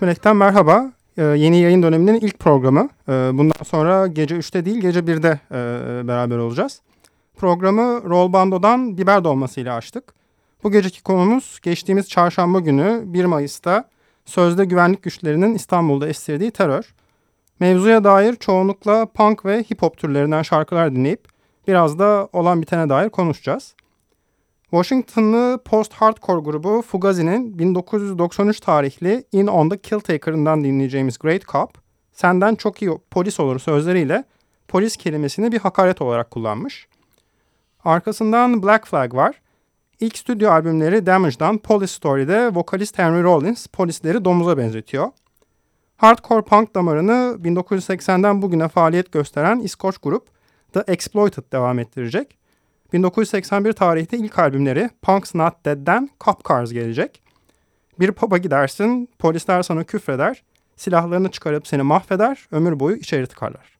13 Melek'ten merhaba. Ee, yeni yayın döneminin ilk programı. Ee, bundan sonra gece 3'te değil gece 1'de e, beraber olacağız. Programı Roll Bando'dan biber dolmasıyla açtık. Bu geceki konumuz geçtiğimiz çarşamba günü 1 Mayıs'ta sözde güvenlik güçlerinin İstanbul'da estirdiği terör. Mevzuya dair çoğunlukla punk ve hip hop türlerinden şarkılar dinleyip biraz da olan bitene dair konuşacağız. Washington'lı post-hardcore grubu Fugazi'nin 1993 tarihli In On The Kill Taker'ından dinleyeceğimiz Great Cop, senden çok iyi polis olur sözleriyle polis kelimesini bir hakaret olarak kullanmış. Arkasından Black Flag var. İlk stüdyo albümleri Damage'dan Police Story'de vokalist Henry Rollins polisleri domuza benzetiyor. Hardcore punk damarını 1980'den bugüne faaliyet gösteren İskoç grup The Exploited devam ettirecek. 1981 tarihte ilk albümleri Punk's Not Dead'den Cop Cars gelecek. Bir pub'a gidersin, polisler sana küfreder, silahlarını çıkarıp seni mahveder, ömür boyu içeri tıkarlar.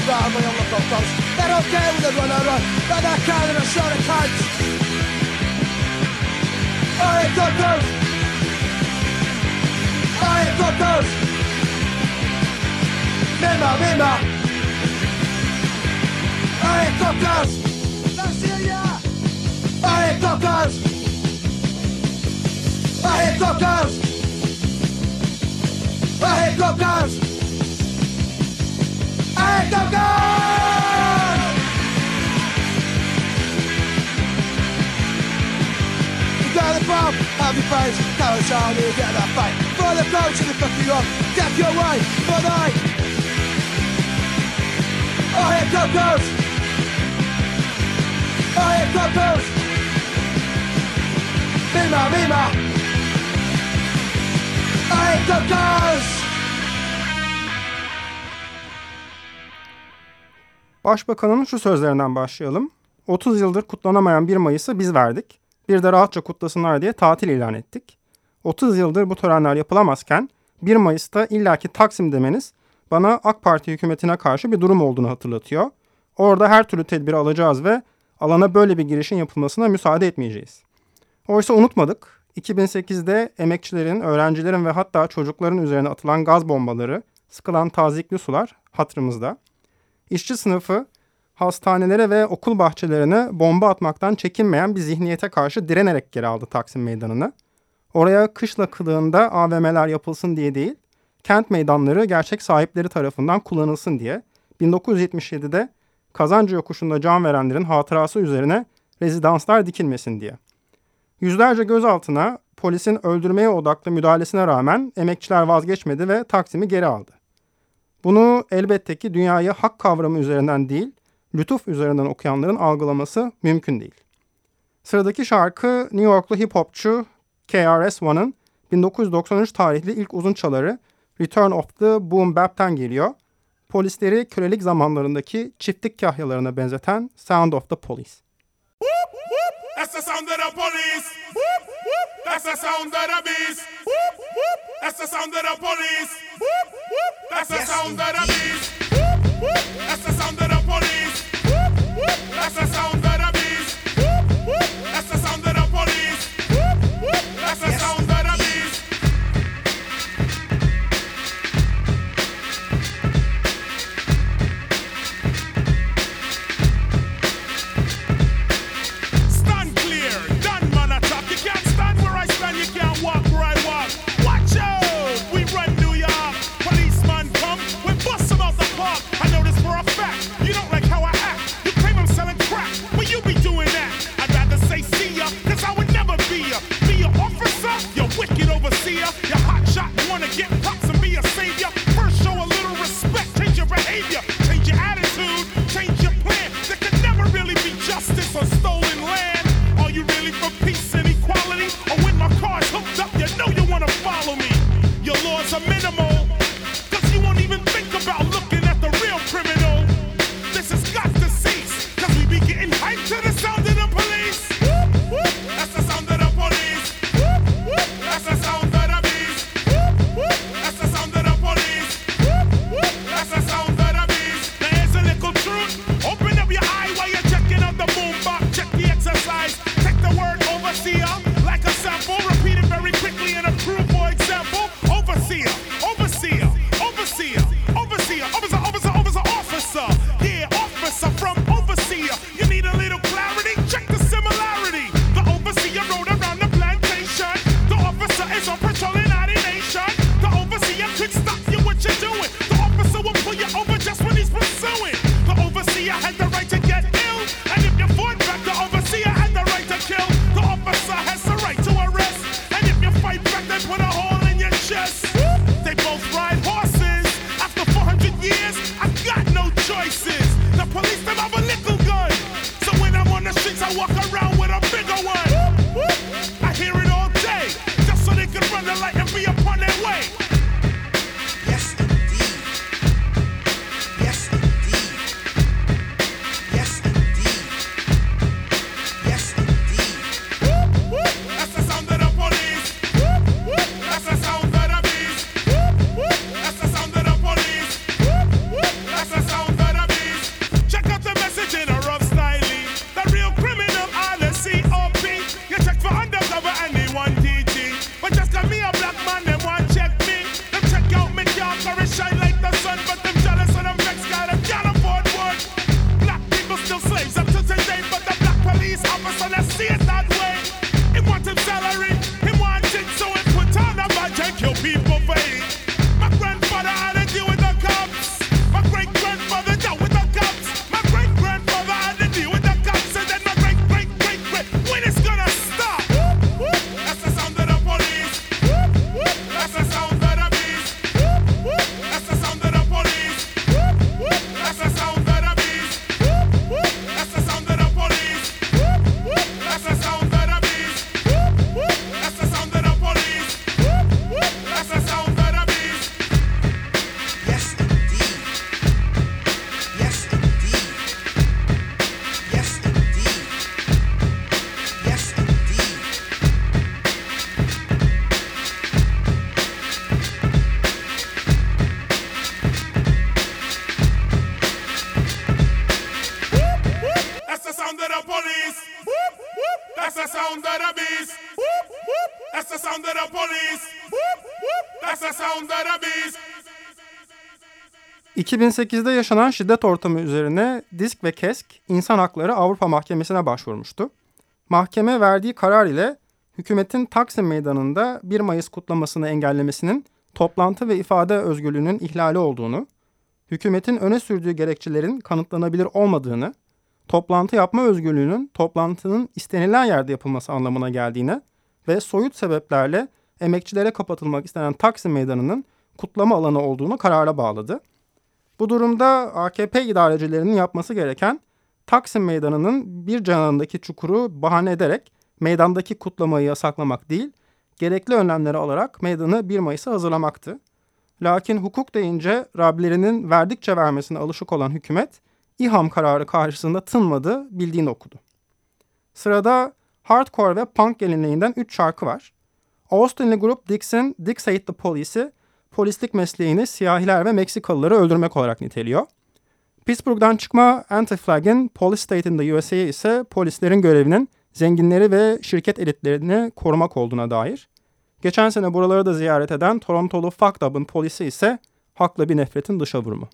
Street, get tell us how you get that fight. For the coach, you fuck you up, get your way, for night. I hate cockers. I hate cockers. Mima, Mima. I hate cockers. Başbakanın şu sözlerinden başlayalım. 30 yıldır kutlanamayan 1 Mayıs'ı biz verdik. Bir de rahatça kutlasınlar diye tatil ilan ettik. 30 yıldır bu törenler yapılamazken 1 Mayıs'ta illaki Taksim demeniz bana AK Parti hükümetine karşı bir durum olduğunu hatırlatıyor. Orada her türlü tedbiri alacağız ve alana böyle bir girişin yapılmasına müsaade etmeyeceğiz. Oysa unutmadık. 2008'de emekçilerin, öğrencilerin ve hatta çocukların üzerine atılan gaz bombaları, sıkılan tazikli sular hatırımızda. İşçi sınıfı hastanelere ve okul bahçelerine bomba atmaktan çekinmeyen bir zihniyete karşı direnerek geri aldı Taksim Meydanı'nı. Oraya kışla kılığında AVM'ler yapılsın diye değil, kent meydanları gerçek sahipleri tarafından kullanılsın diye 1977'de Kazancı Yokuşu'nda can verenlerin hatırası üzerine rezidanslar dikilmesin diye. Yüzlerce gözaltına polisin öldürmeye odaklı müdahalesine rağmen emekçiler vazgeçmedi ve Taksim'i geri aldı. Bunu elbette ki dünyayı hak kavramı üzerinden değil, lütuf üzerinden okuyanların algılaması mümkün değil. Sıradaki şarkı New Yorklu hip hopçu KRS-One'ın 1993 tarihli ilk uzun çaları Return of the Boom Bap'ten geliyor. Polisleri kölelik zamanlarındaki çiftlik kahyalarına benzeten Sound of the Police. That's the sound of the police. That's the sound of the beast. That's the sound of the police. That's the sound of the beast. That's the sound of the police. That's the sound of the 2008'de yaşanan şiddet ortamı üzerine Disk ve Kesk İnsan Hakları Avrupa Mahkemesi'ne başvurmuştu. Mahkeme verdiği karar ile hükümetin Taksim Meydanı'nda 1 Mayıs kutlamasını engellemesinin toplantı ve ifade özgürlüğünün ihlali olduğunu, hükümetin öne sürdüğü gerekçelerin kanıtlanabilir olmadığını, toplantı yapma özgürlüğünün toplantının istenilen yerde yapılması anlamına geldiğine ve soyut sebeplerle emekçilere kapatılmak istenen Taksim Meydanı'nın kutlama alanı olduğunu karara bağladı. Bu durumda AKP idarecilerinin yapması gereken Taksim Meydanı'nın bir canındaki çukuru bahane ederek meydandaki kutlamayı yasaklamak değil, gerekli önlemleri alarak meydanı 1 Mayıs'a hazırlamaktı. Lakin hukuk deyince Rablerinin verdikçe vermesine alışık olan hükümet, İHAM kararı karşısında tınmadı, bildiğini okudu. Sırada hardcore ve punk geleneğinden 3 şarkı var. Austinli grup Dixon, Dix Hate the Police'i polislik mesleğini siyahiler ve Meksikalıları öldürmek olarak niteliyor. Pittsburgh'dan çıkma Anti-Flag'in Police State in the USA ise polislerin görevinin zenginleri ve şirket elitlerini korumak olduğuna dair. Geçen sene buraları da ziyaret eden Torontolu Fucked Up'ın polisi ise haklı bir nefretin dışa vurumu.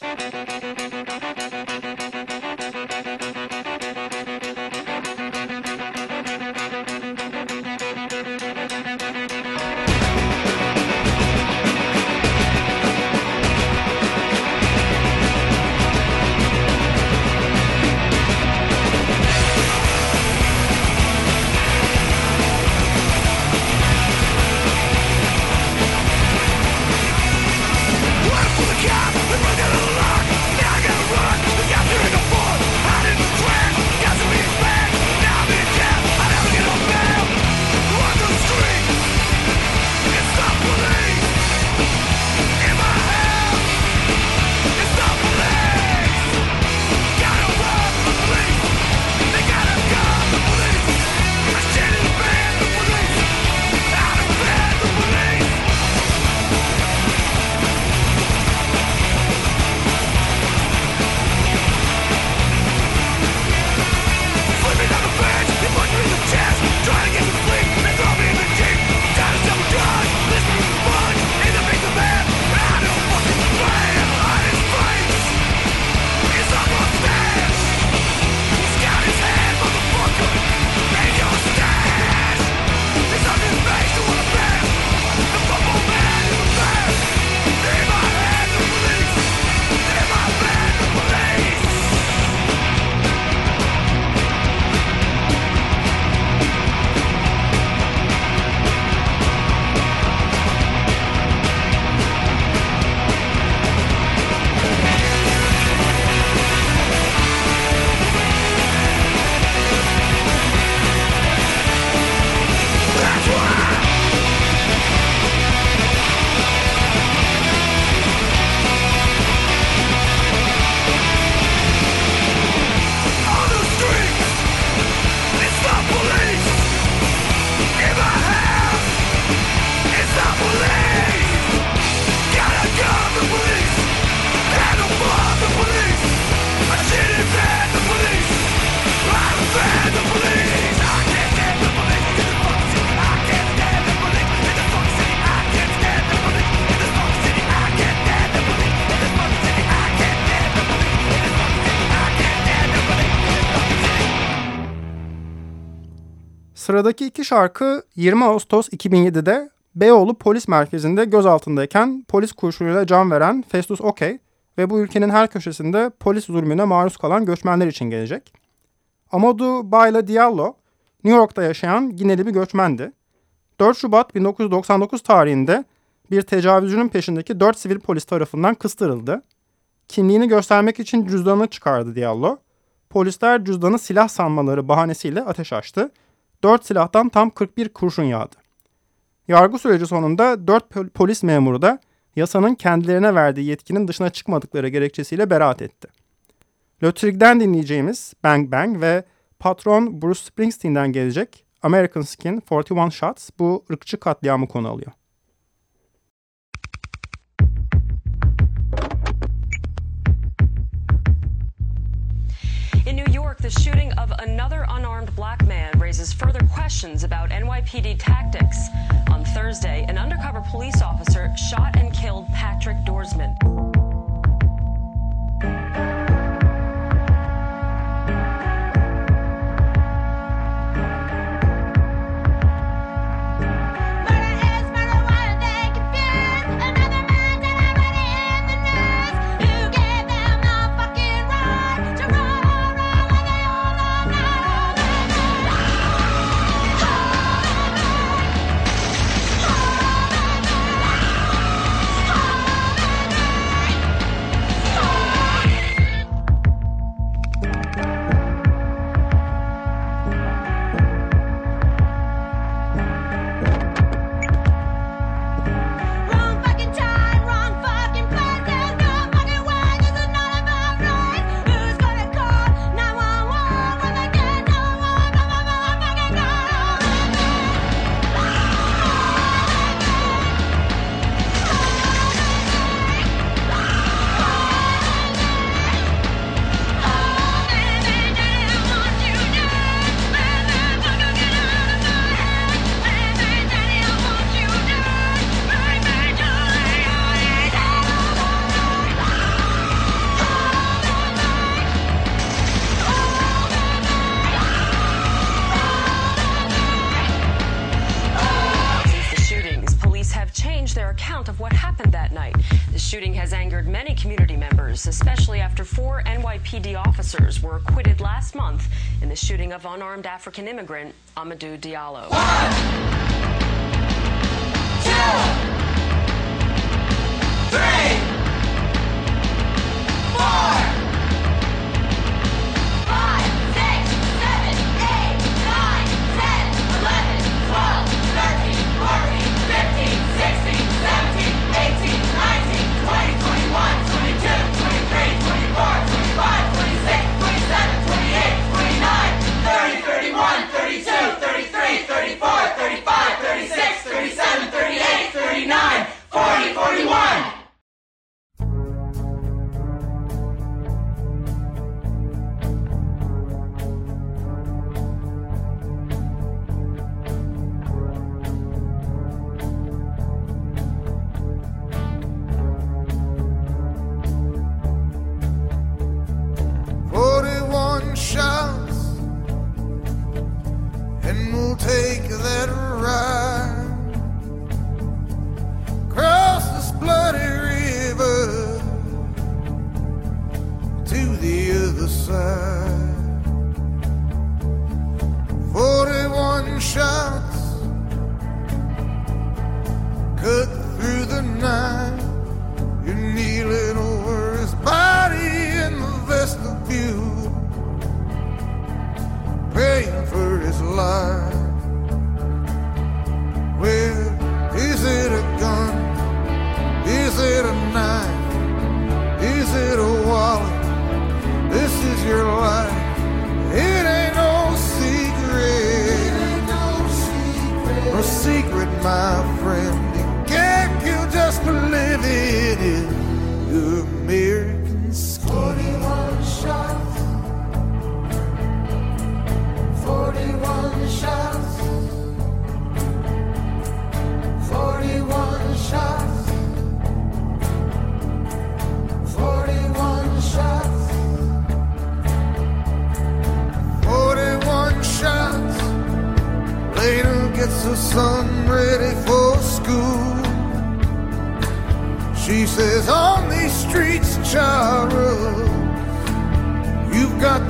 ブブブブブブブブブ。Sıradaki iki şarkı 20 Ağustos 2007'de Beyoğlu Polis Merkezi'nde gözaltındayken polis kurşunuyla can veren Festus Okey ve bu ülkenin her köşesinde polis zulmüne maruz kalan göçmenler için gelecek. Amadou Bayla Diallo, New York'ta yaşayan Gineli bir göçmendi. 4 Şubat 1999 tarihinde bir tecavüzcünün peşindeki 4 sivil polis tarafından kıstırıldı. Kimliğini göstermek için cüzdanını çıkardı Diallo. Polisler cüzdanı silah sanmaları bahanesiyle ateş açtı 4 silahtan tam 41 kurşun yağdı. Yargı süreci sonunda 4 polis memuru da yasanın kendilerine verdiği yetkinin dışına çıkmadıkları gerekçesiyle beraat etti. Lötrig'den dinleyeceğimiz Bang Bang ve patron Bruce Springsteen'den gelecek American Skin 41 Shots bu ırkçı katliamı konu alıyor. The shooting of another unarmed black man raises further questions about NYPD tactics. On Thursday, an undercover police officer shot and killed Patrick Dorsman. Shooting of unarmed African immigrant Amadou Diallo. Forty-one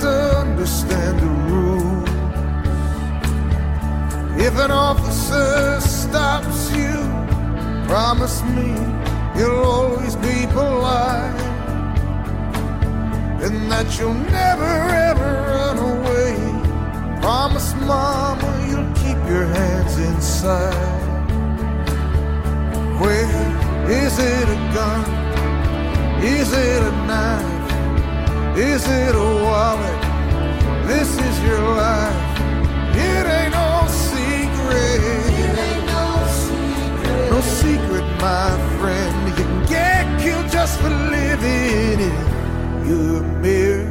to understand the rules. If an officer stops you, promise me you'll always be polite. And that you'll never ever run away. Promise, Mama, you'll keep your hands inside. Where is it a gun? Is it a knife? Is it a wallet? This is your life. It ain't no secret. Ain't no secret. No secret, my friend. You can get killed just for living. You're American skin.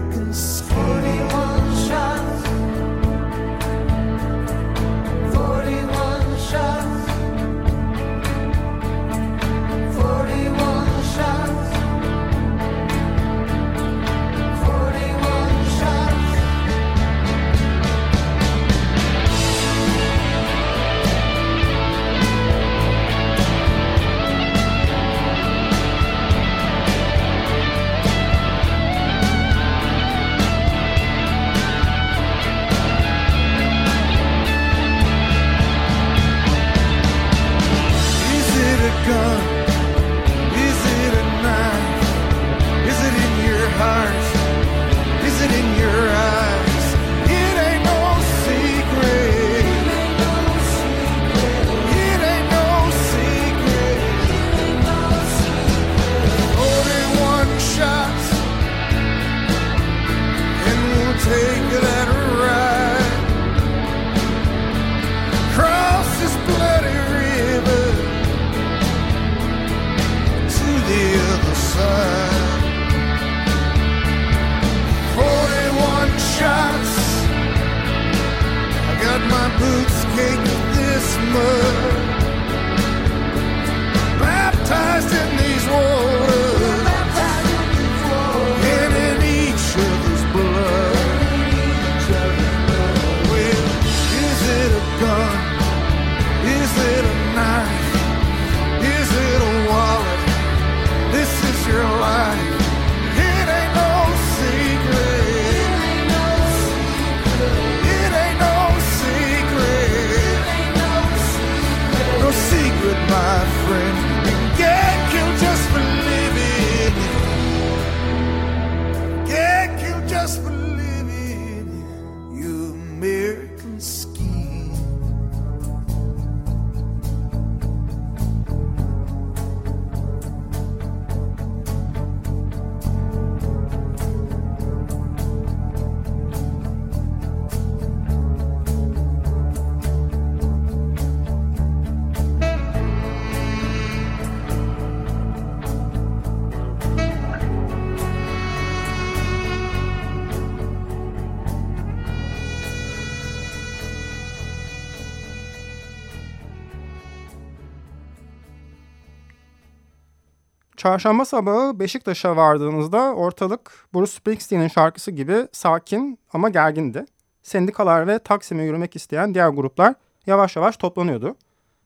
Çarşamba sabahı Beşiktaş'a vardığınızda ortalık Bruce Springsteen'in şarkısı gibi sakin ama gergindi. Sendikalar ve Taksim'e yürümek isteyen diğer gruplar yavaş yavaş toplanıyordu.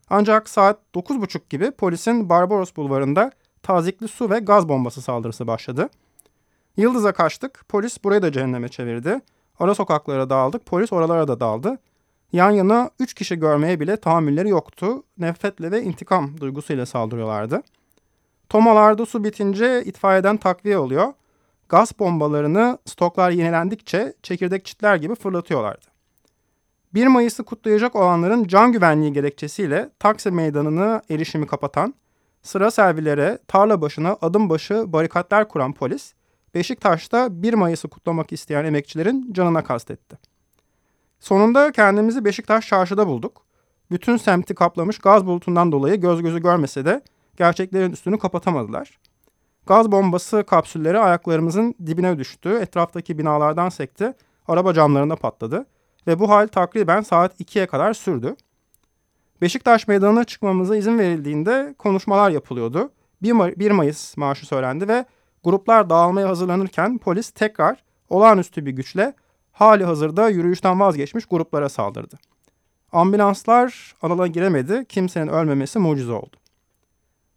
Ancak saat 9.30 gibi polisin Barbaros Bulvarı'nda tazikli su ve gaz bombası saldırısı başladı. Yıldız'a kaçtık, polis burayı da cehenneme çevirdi. Ara sokaklara dağıldık, polis oralara da daldı. Yan yana 3 kişi görmeye bile tahammülleri yoktu. Nefretle ve intikam duygusuyla saldırıyorlardı. Tomalarda su bitince itfaiyeden takviye oluyor. Gaz bombalarını stoklar yenilendikçe çekirdek çitler gibi fırlatıyorlardı. 1 Mayıs'ı kutlayacak olanların can güvenliği gerekçesiyle Taksim Meydanı'nı erişimi kapatan, sıra servilere, tarla başına adım başı barikatlar kuran polis, Beşiktaş'ta 1 Mayıs'ı kutlamak isteyen emekçilerin canına kastetti. Sonunda kendimizi Beşiktaş çarşıda bulduk. Bütün semti kaplamış gaz bulutundan dolayı göz gözü görmese de gerçeklerin üstünü kapatamadılar. Gaz bombası kapsülleri ayaklarımızın dibine düştü, etraftaki binalardan sekti, araba camlarında patladı ve bu hal takriben saat 2'ye kadar sürdü. Beşiktaş meydanına çıkmamıza izin verildiğinde konuşmalar yapılıyordu. 1 Mayıs marşı söylendi ve gruplar dağılmaya hazırlanırken polis tekrar olağanüstü bir güçle hali hazırda yürüyüşten vazgeçmiş gruplara saldırdı. Ambulanslar alana giremedi, kimsenin ölmemesi mucize oldu.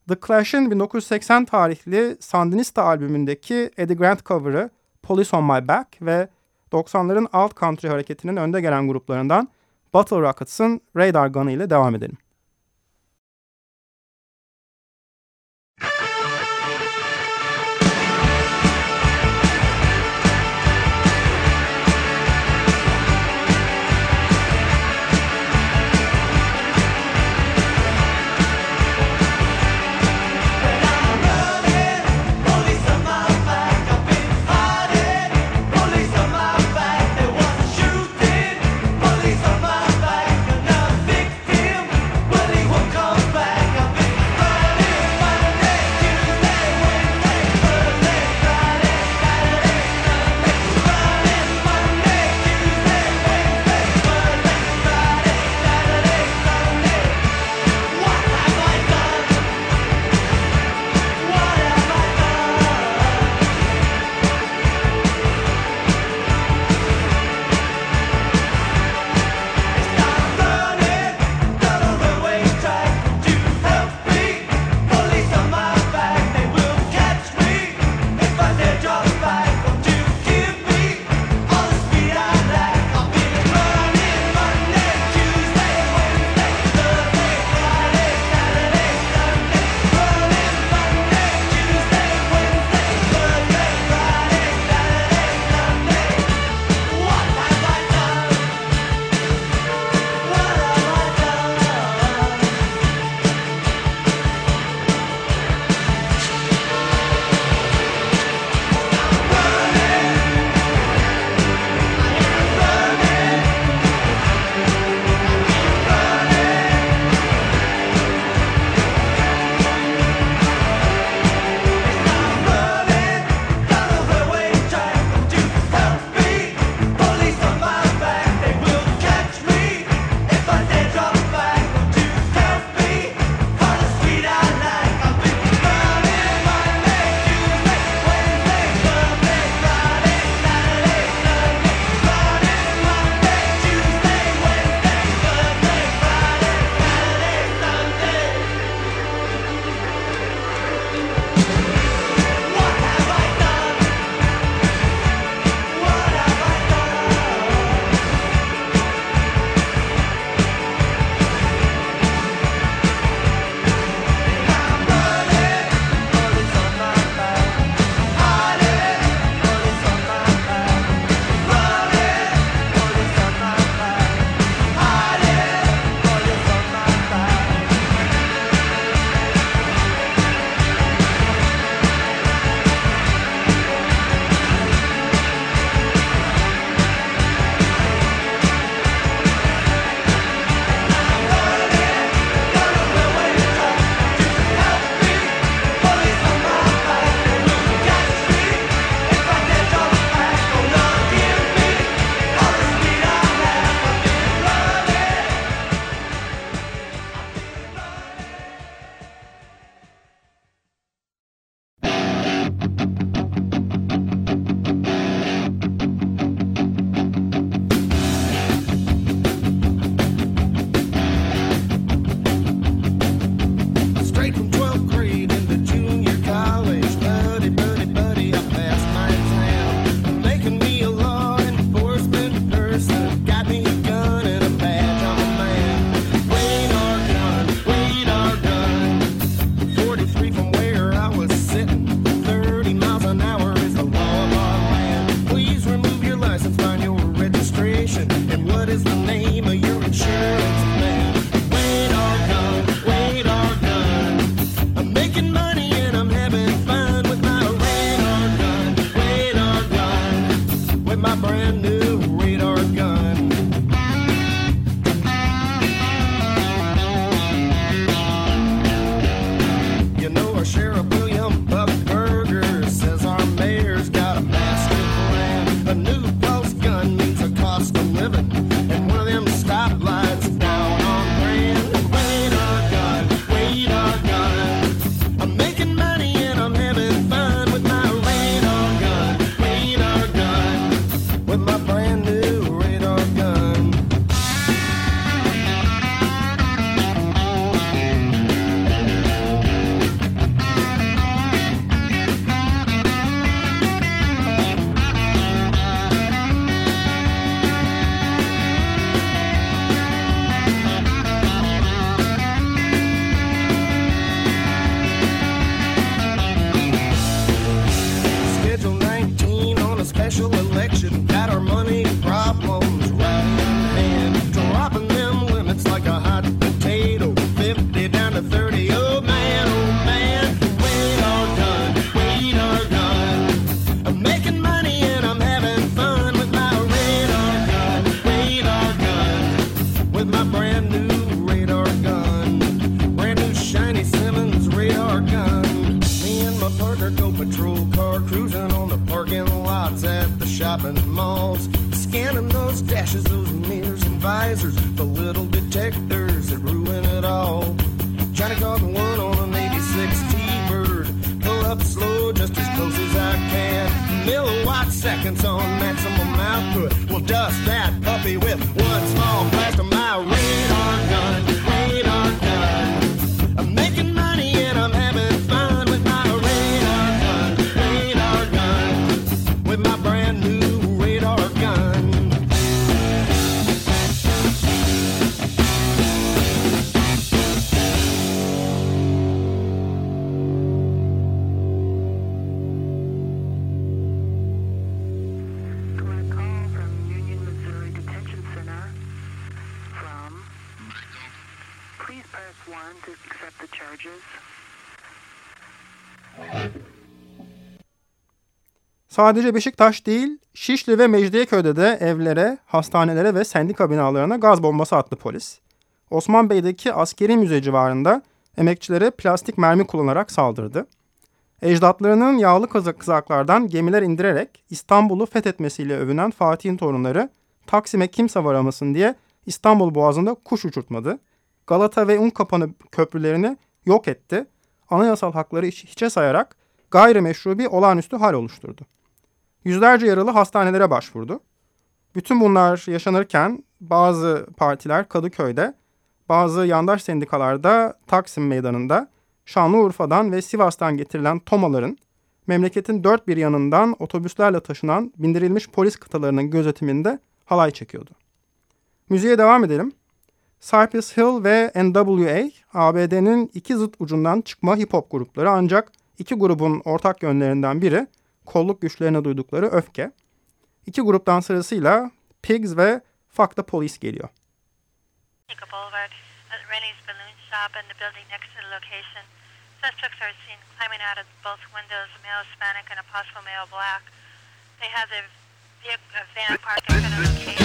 The Clash'in 1980 tarihli Sandinista albümündeki Eddie Grant cover'ı Police on My Back ve 90'ların alt country hareketinin önde gelen gruplarından Battle Rockets'ın Radar Gun'ı ile devam edelim. Sadece Beşiktaş değil, Şişli ve Mecidiyeköy'de de evlere, hastanelere ve sendika binalarına gaz bombası attı polis. Osman Bey'deki askeri müze civarında emekçilere plastik mermi kullanarak saldırdı. Ecdatlarının yağlı kızaklardan gemiler indirerek İstanbul'u fethetmesiyle övünen Fatih'in torunları Taksim'e kimse varamasın diye İstanbul Boğazı'nda kuş uçurtmadı. Galata ve Unkapanı köprülerini yok etti. Anayasal hakları hiçe sayarak gayrimeşru bir olağanüstü hal oluşturdu. Yüzlerce yaralı hastanelere başvurdu. Bütün bunlar yaşanırken bazı partiler Kadıköy'de, bazı yandaş sendikalarda Taksim Meydanı'nda, Şanlıurfa'dan ve Sivas'tan getirilen tomaların memleketin dört bir yanından otobüslerle taşınan bindirilmiş polis kıtalarının gözetiminde halay çekiyordu. Müziğe devam edelim. Cypress Hill ve NWA, ABD'nin iki zıt ucundan çıkma hip hop grupları ancak iki grubun ortak yönlerinden biri kolluk güçlerine duydukları öfke. İki gruptan sırasıyla Pigs ve Fuck the Police geliyor. Uh, Suspects are seen climbing out of both windows, male Hispanic and a possible male black. They have their vehicle, van parked in front of the location.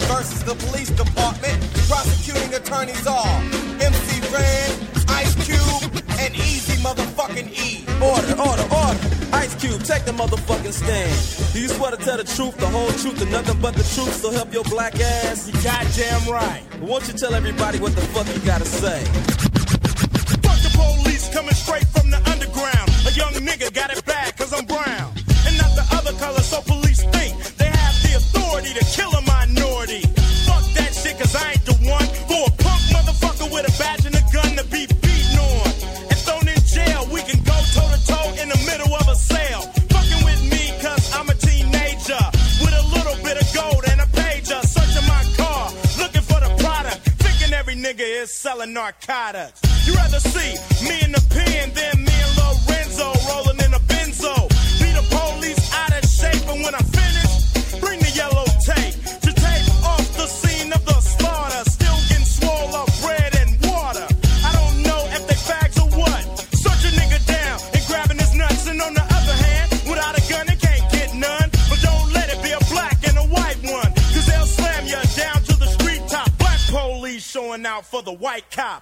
Versus the police department, prosecuting attorneys are MC Ren, Ice Cube, and Easy motherfucking E. Order, order, order. Ice Cube, take the motherfucking stand. Do you swear to tell the truth, the whole truth, and nothing but the truth, so help your black ass? You goddamn right. Won't you tell everybody what the fuck you gotta say? Fuck the police coming straight from the underground. A young nigga got it bad cause I'm brown. Narcotics. You rather see me in the pen than me and Lorenzo rolling out for the white cop.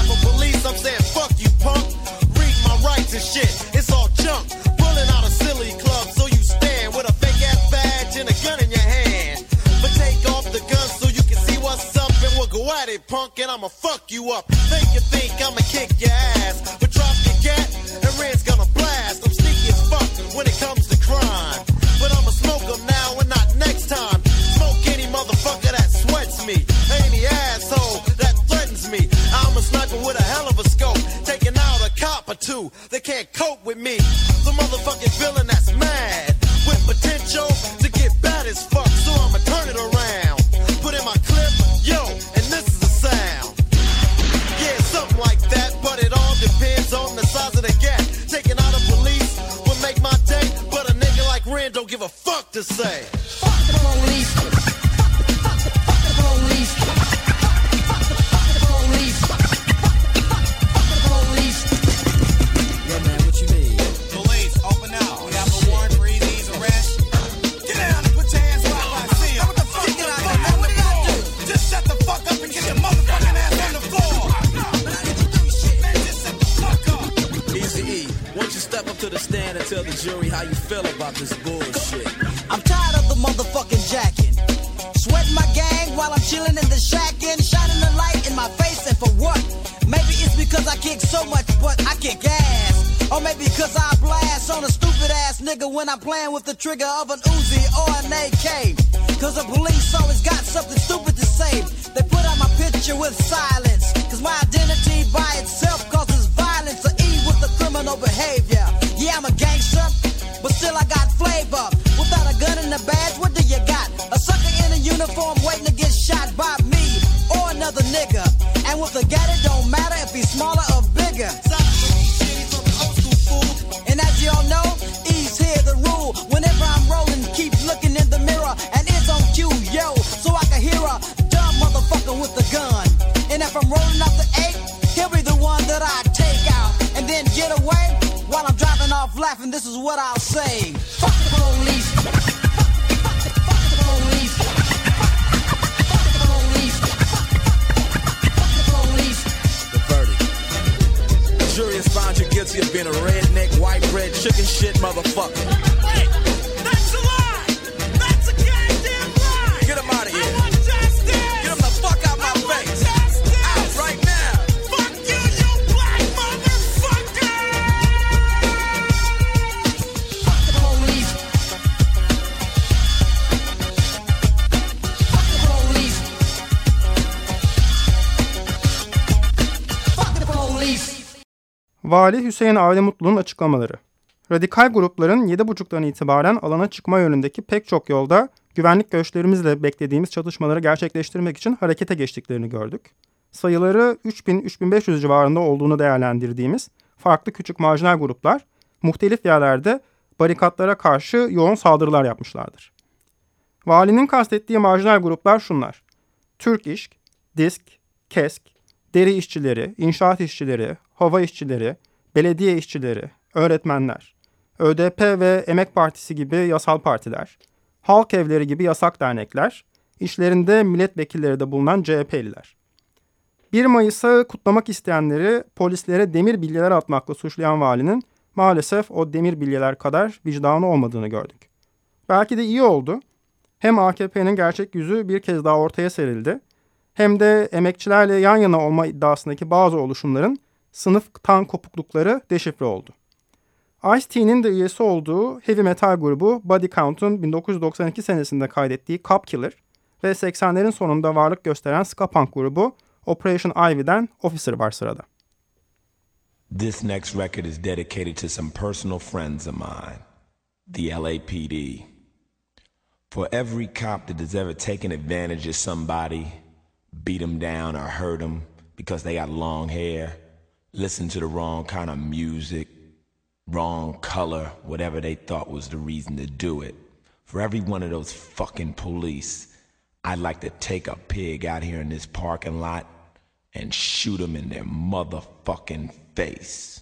You up. Make you think I'ma kick your ass, get your motherfucking ass on the floor. Man, just shut the fuck up. Easy E, won't you step up to the stand and tell the jury how you feel about this bullshit? I'm tired of the motherfucking jacking. Sweating my gang while I'm chilling in the shack and shining the light in my face and for what? Maybe it's because I kick so much, but I kick ass. Or maybe because I blast on a stupid ass nigga when I'm playing with the trigger of an Uzi or an AK. Cause the police always got something stupid to say. They put out my picture with silence. Cause my identity by itself causes violence or E with the criminal behavior. Yeah, I'm a gangster, but still I got flavor. Without a gun and a badge, what do you got? A sucker in a uniform waiting to get shot by me or another nigga. And with a gat, it don't matter if he's smaller or what I'll say. Fuck the police. Jury has you guilty of being a redneck, white bread, chicken shit motherfucker. Vali Hüseyin Avni Mutlu'nun açıklamaları. Radikal grupların 7.30'dan itibaren alana çıkma yönündeki pek çok yolda güvenlik göçlerimizle beklediğimiz çatışmaları gerçekleştirmek için harekete geçtiklerini gördük. Sayıları 3000-3500 civarında olduğunu değerlendirdiğimiz farklı küçük marjinal gruplar muhtelif yerlerde barikatlara karşı yoğun saldırılar yapmışlardır. Valinin kastettiği marjinal gruplar şunlar. Türk İş, Disk, KESK, deri işçileri, inşaat işçileri, hava işçileri, belediye işçileri, öğretmenler, ÖDP ve Emek Partisi gibi yasal partiler, halk evleri gibi yasak dernekler, işlerinde milletvekilleri de bulunan CHP'liler. 1 Mayıs'ı kutlamak isteyenleri polislere demir bilyeler atmakla suçlayan valinin maalesef o demir bilyeler kadar vicdanı olmadığını gördük. Belki de iyi oldu. Hem AKP'nin gerçek yüzü bir kez daha ortaya serildi hem de emekçilerle yan yana olma iddiasındaki bazı oluşumların sınıftan kopuklukları deşifre oldu. Ice-T'nin de üyesi olduğu heavy metal grubu Body Count'un 1992 senesinde kaydettiği Cup Killer ve 80'lerin sonunda varlık gösteren ska punk grubu Operation Ivy'den Officer var sırada. This next record is dedicated to some personal friends of mine, the LAPD. For every cop that has ever taken advantage of somebody, beat them down or hurt them because they got long hair, listened to the wrong kind of music, wrong color, whatever they thought was the reason to do it. For every one of those fucking police, I'd like to take a pig out here in this parking lot and shoot them in their motherfucking face.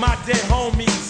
My dead homies.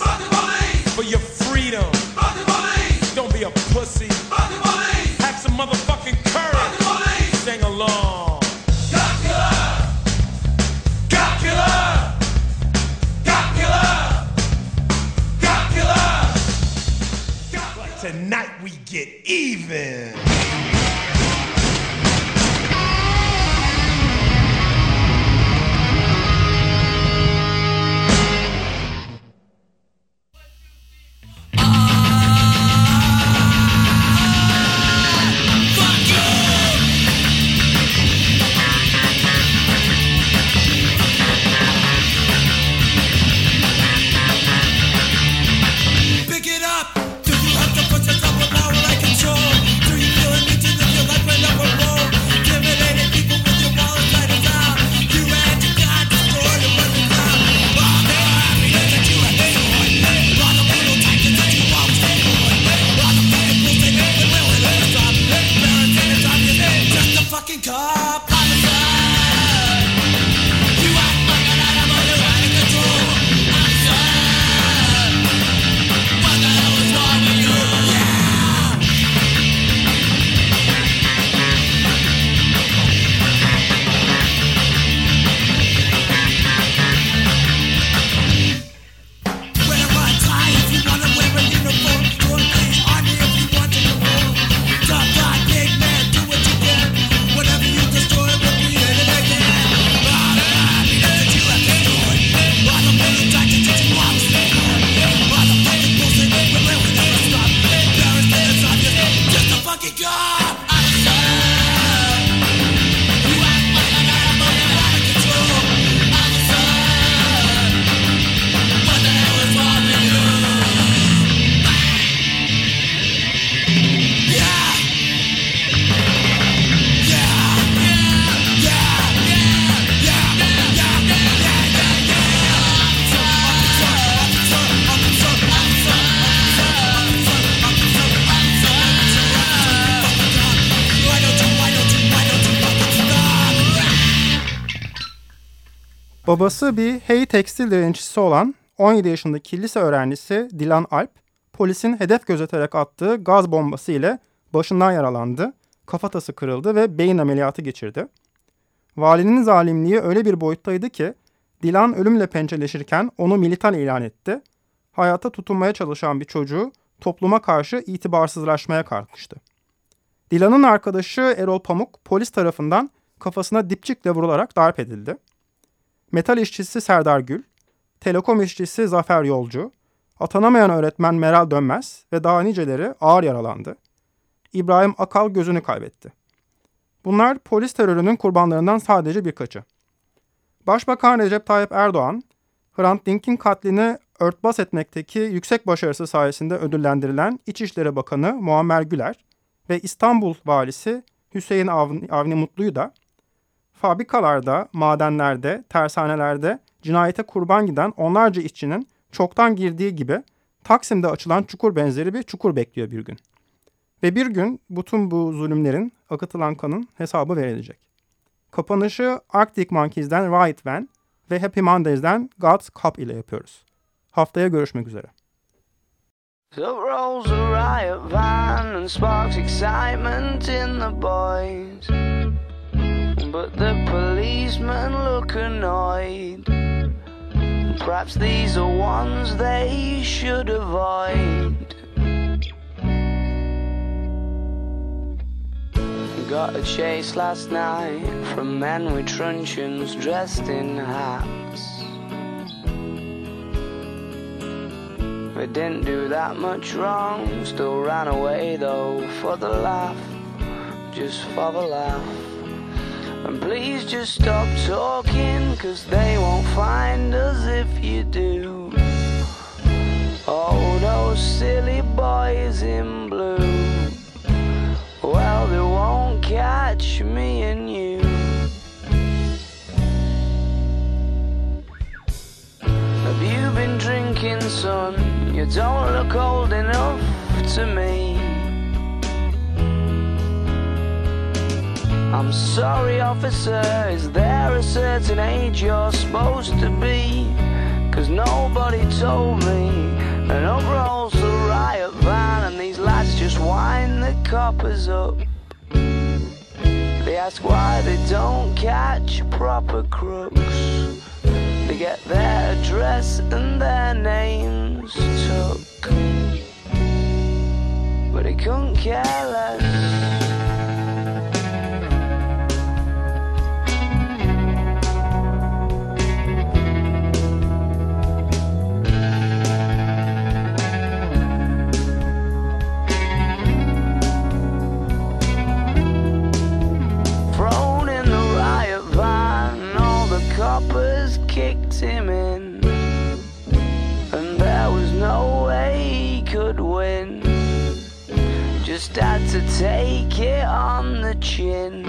Babası bir Hey tekstil yöneticisi olan 17 yaşındaki lise öğrencisi Dilan Alp, polisin hedef gözeterek attığı gaz bombası ile başından yaralandı, kafatası kırıldı ve beyin ameliyatı geçirdi. Valinin zalimliği öyle bir boyuttaydı ki Dilan ölümle pençeleşirken onu militan ilan etti. Hayata tutunmaya çalışan bir çocuğu topluma karşı itibarsızlaşmaya kalkıştı. Dilan'ın arkadaşı Erol Pamuk polis tarafından kafasına dipçikle vurularak darp edildi. Metal işçisi Serdar Gül, telekom işçisi Zafer Yolcu, atanamayan öğretmen Meral Dönmez ve daha niceleri ağır yaralandı. İbrahim Akal gözünü kaybetti. Bunlar polis terörünün kurbanlarından sadece birkaçı. Başbakan Recep Tayyip Erdoğan, Hrant Dink'in katlini örtbas etmekteki yüksek başarısı sayesinde ödüllendirilen İçişleri Bakanı Muammer Güler ve İstanbul Valisi Hüseyin Avni, Mutlu'yu da fabrikalarda, madenlerde, tersanelerde cinayete kurban giden onlarca işçinin çoktan girdiği gibi Taksim'de açılan çukur benzeri bir çukur bekliyor bir gün. Ve bir gün bütün bu zulümlerin, akıtılan kanın hesabı verilecek. Kapanışı Arctic Monkeys'den Riot Van ve Happy Mondays'den God's Cup ile yapıyoruz. Haftaya görüşmek üzere. So rolls a riot van and sparks excitement in the boys. But the policemen look annoyed. Perhaps these are ones they should avoid. Got a chase last night from men with truncheons dressed in hats. They didn't do that much wrong, still ran away though for the laugh, just for the laugh. And please just stop talking, cause they won't find us if you do. Oh, those silly boys in blue. Well, they won't catch me and you. Have you been drinking, son? You don't look old enough to me. I'm sorry, officer, is there a certain age you're supposed to be? Cause nobody told me. And up the riot van, and these lads just wind the coppers up. They ask why they don't catch proper crooks. They get their address and their names took. But they couldn't care less. In. And there was no way he could win. Just had to take it on the chin.